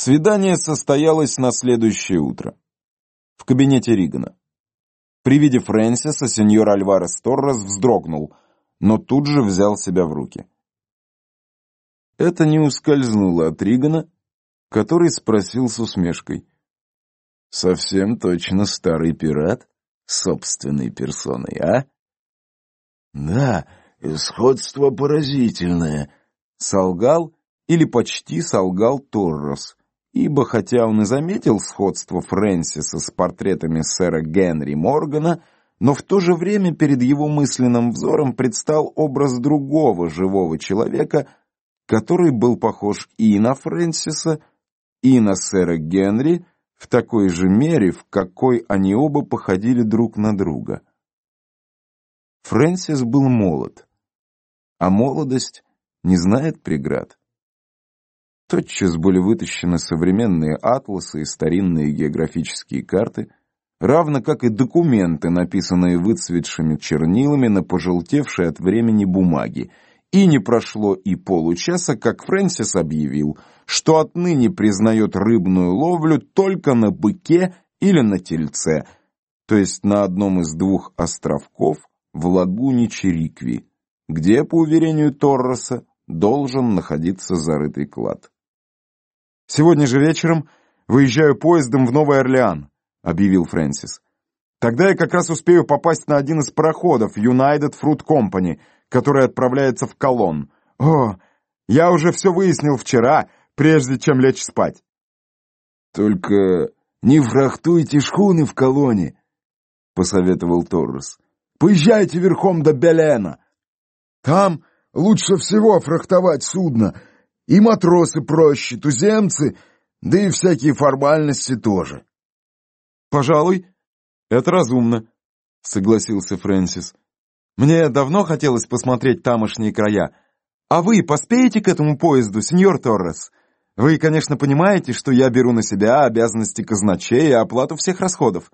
Свидание состоялось на следующее утро. В кабинете Ригана. При виде Фрэнсиса сеньор Альварес Торрес вздрогнул, но тут же взял себя в руки. Это не ускользнуло от Ригана, который спросил с усмешкой. «Совсем точно старый пират собственной персоной, а?» «Да, сходство поразительное», — солгал или почти солгал Торрес, ибо хотя он и заметил сходство Фрэнсиса с портретами сэра Генри Моргана, но в то же время перед его мысленным взором предстал образ другого живого человека, который был похож и на Фрэнсиса, и на сэра Генри в такой же мере, в какой они оба походили друг на друга. Фрэнсис был молод, а молодость не знает преград. Тотчас были вытащены современные атласы и старинные географические карты, равно как и документы, написанные выцветшими чернилами на пожелтевшей от времени бумаге, и не прошло и получаса, как Фрэнсис объявил, что отныне признает рыбную ловлю только на быке или на тельце, то есть на одном из двух островков в лагуне Черикви, где, по уверению Торроса, должен находиться зарытый клад. «Сегодня же вечером выезжаю поездом в Новый Орлеан», — объявил Фрэнсис. «Тогда я как раз успею попасть на один из пароходов United Fruit Company, который отправляется в Колон. О, я уже все выяснил вчера, прежде чем лечь спать». «Только не фрахтуйте шхуны в Колоне», — посоветовал Торрес. «Поезжайте верхом до Белена. Там лучше всего фрахтовать судно, и матросы проще, туземцы, да и всякие формальности тоже. «Пожалуй, это разумно», — согласился Фрэнсис. «Мне давно хотелось посмотреть тамошние края. А вы поспеете к этому поезду, сеньор Торрес? Вы, конечно, понимаете, что я беру на себя обязанности казначея и оплату всех расходов».